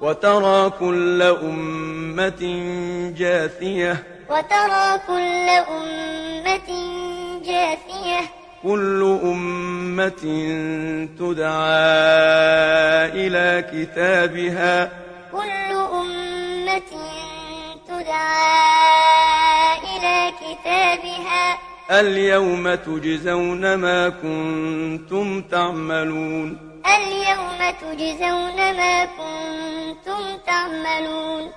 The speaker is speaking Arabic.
وترى كل أمة جاثية. وترى كل أمة جاثية. كل أمة تدعى إلى كتابها. كل أمة تدعى إلى كتابها. اليوم تجزون ما كنتم تعملون. اليوم تجزون ما كنتم تعملون